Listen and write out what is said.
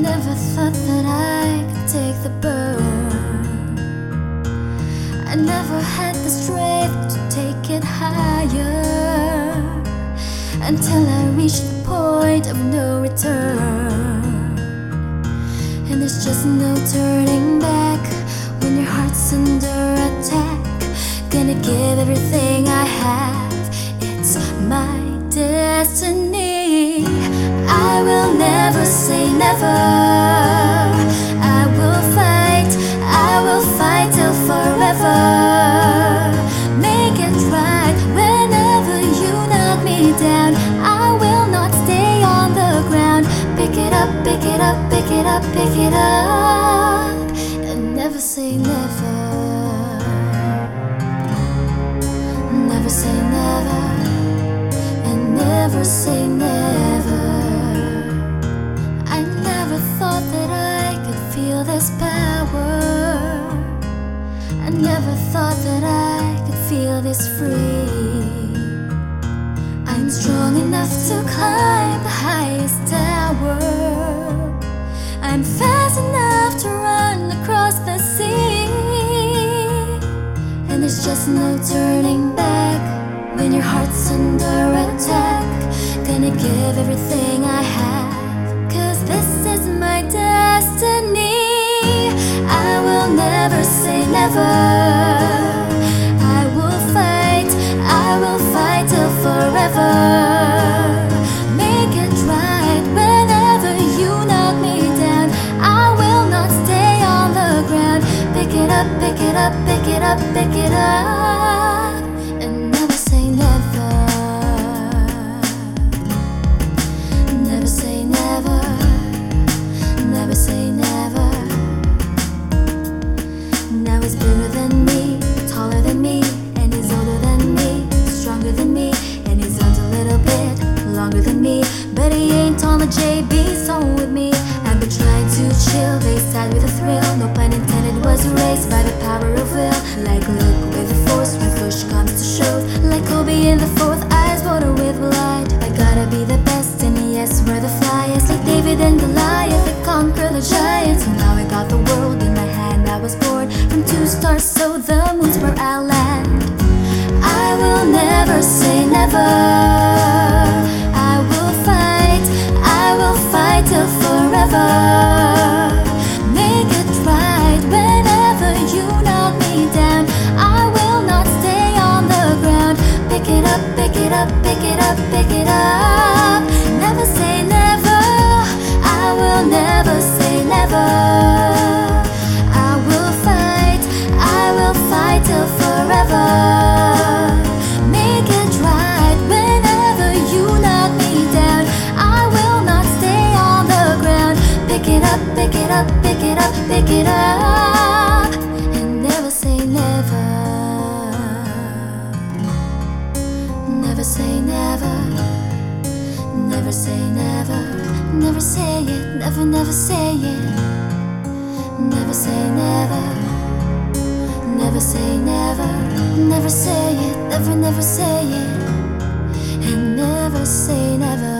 never thought that I could take the burn. I never had the strength to take it higher until I reached the point of no return. And there's just no turning back when your heart's under attack. Gonna give everything I have, it's my destiny. Pick it up, pick it up, pick it up, pick it up. And never say. Never never thought that I could feel this free. I'm strong enough to climb the highest tower. I'm fast enough to run across the sea. And there's just no turning back when your heart's under attack. Gonna give everything I have, cause this is my destiny. I will never say never. Pick it up, pick it up, pick it up. David and Goliath, they conquer the giants. So now I got the world in my hand. I was born from two stars, so the moon's where I land. I will never say never. I will fight, I will fight till forever. Make it right whenever you knock me down. I will not stay on the ground. Pick it up, pick it up, pick it up, pick it up. Never say up, pick it up, pick it up, pick it up. And never say never. Never say never. Never say never. Never say it. Never, never say it. Never say never. Never say never. Never say it. Never, never say it. And never say never.